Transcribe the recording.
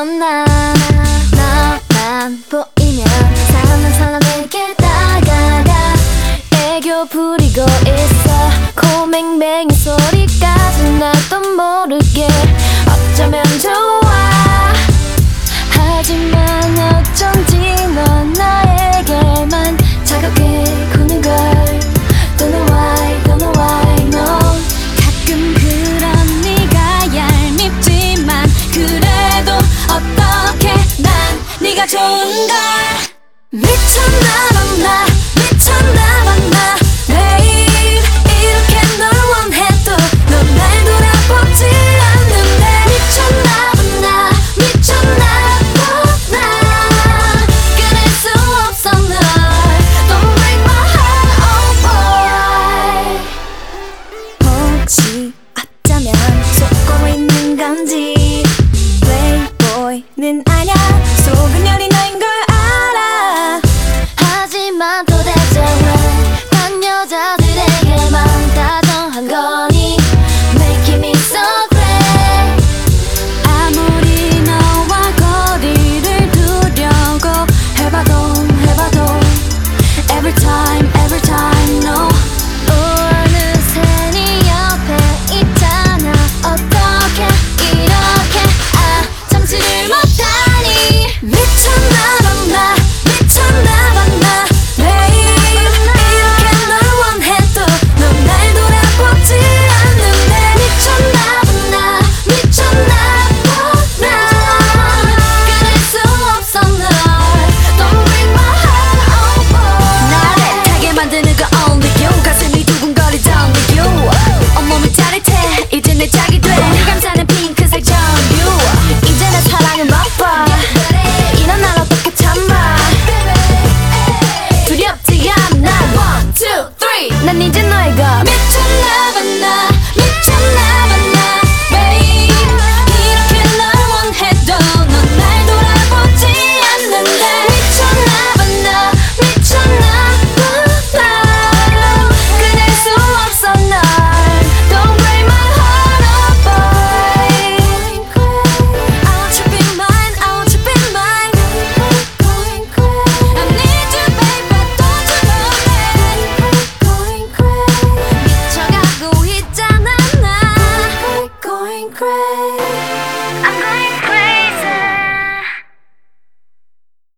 있었나? 나만 보이면 사람은 사람에게 다가가 애교 부리고 있어. 코맹맹이 소리까지 나도 모르게 네가 좋은 걸. 미쳤나봐 나 미쳤나봐 나. babe 이렇게 널 원해도 넌 날 돌아보지 않는데. 미쳤나봐 나 미쳤나봐 나. 끊을 수 없어 널. Don't break my heart oh boy. 혹시 어쩌면 속고 있는 건지. Playboy는 아냐 love, make to love and love. I'm going